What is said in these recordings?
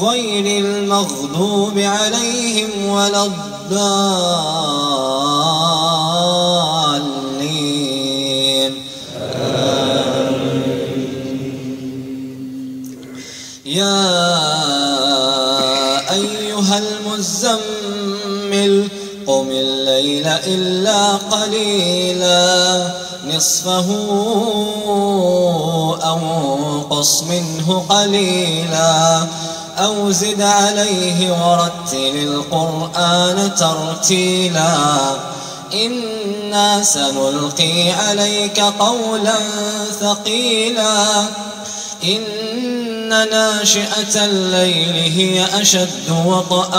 غير المغضوب عليهم ولا الضالين. يا أيها المزمل قم الليل إلا قليلا. نصفه أو انقص منه قليلا. أو زد عليه ورتل القرآن ترتيلا. إنا سنلقي عليك قولا ثقيلا. إن ناشئة الليل هي أشد وطأ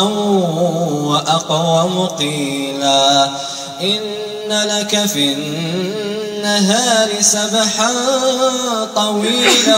وأقوم قيلا إن لك في النهار سبحا طويلا.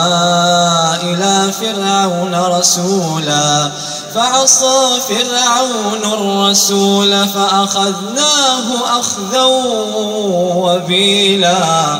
فرعون رسولا. فعصى فرعون الرسول فأخذناه أخذا وبيلا.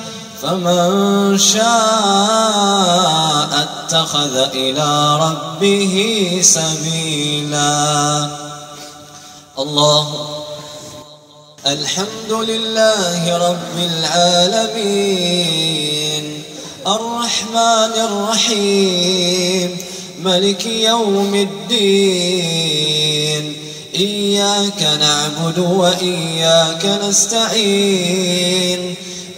فمن شاء اتخذ إلى ربه سبيلا. الله. الحمد لله رب العالمين. الرحمن الرحيم. ملك يوم الدين. إياك نعبد وإياك نستعين.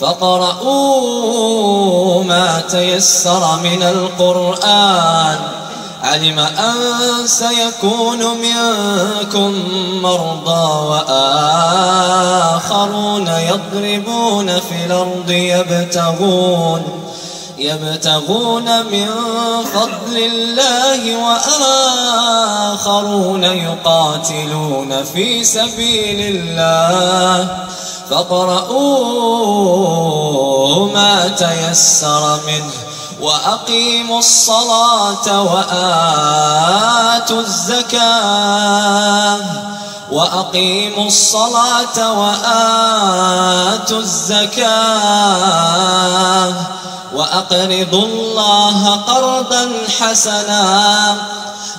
فقرؤوا ما تيسر من القرآن. علم أن سيكون منكم مرضى وآخرون يضربون في الأرض يبتغون يبتغون من فضل الله وآخرون يقاتلون في سبيل الله. فاقرؤوا ما تيسر منه وأقيموا الصلاة وآتوا الزكاة. وأقيموا الصلاة وآتوا الزكاة. وأقرضوا الله قرضا حسنا.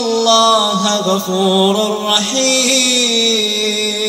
الله غفور رحيم.